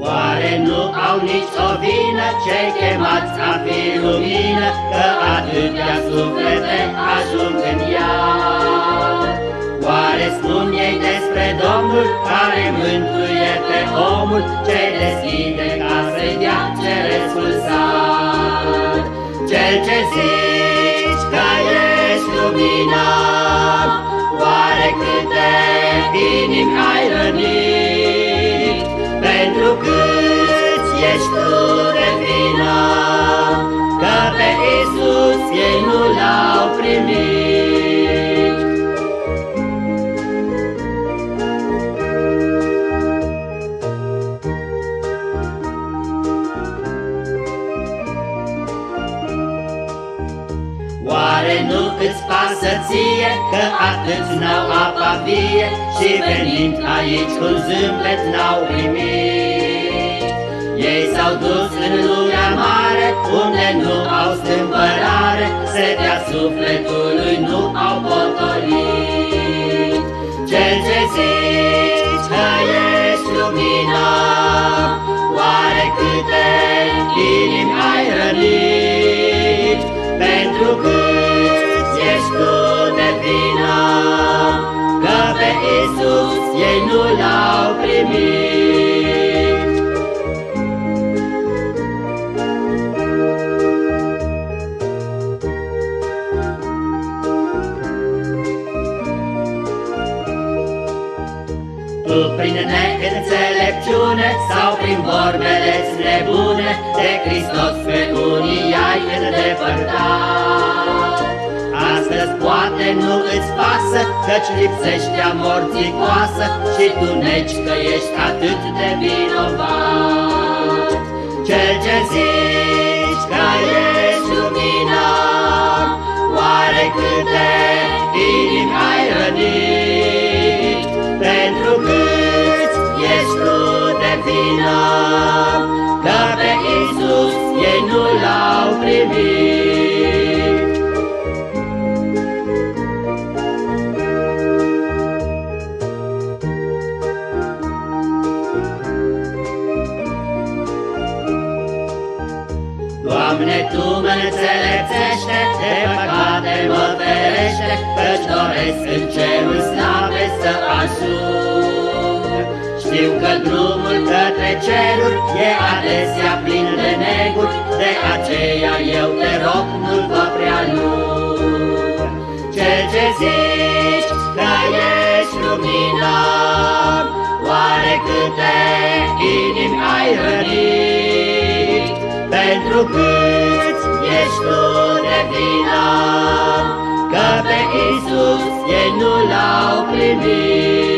Oare nu au nici o vină cei chemați a fi lumină, Că atâtea suflete ajung în ea? Oare spun ei despre Domnul care mântuie pe omul ce deschide ca să dea ceresul sat? Cel ce zici că ești lumina, oare câte inimi ai rănit? Pentru câți ești tu de vină, că pe Iisus ei nu l-au primit. Oare nu îți pasă ție că atâți n-au apa vie Și venind aici un zâmbet n-au primit? Ei s-au dus în lumea mare unde nu au stâmpărare Setea sufletului nu au potolit Cel ce zici că ești lumina Oare câte inimi ai rănit Pentru câți ei nu l-au primit. Tu prin neînțelepciune sau prin vorbele nebune De Hristos pe unii ai îndepărtat Astăzi poate nu îți pasă Căci lipsește a morții coasă Și tu neci că ești atât de vinovat. Cel ce zici că ești lumina Oare câte inimi ai rănit? Pentru câți ești tu de vină Că pe Iisus ei nu l-au primit Doamne, Tu mă înțelepțește, de păcate mă ferește, Căci doresc în cerul slave să ajung. Știu că drumul către ceruri e adesea plin de neguri, De aceea eu te rog, nu-l fă prea lung. Cel ce zici că ești lumina, Oare câte inimi ai rănit? Pentru câți ești tu de vină, Că pe Iisus ei nu l-au primit.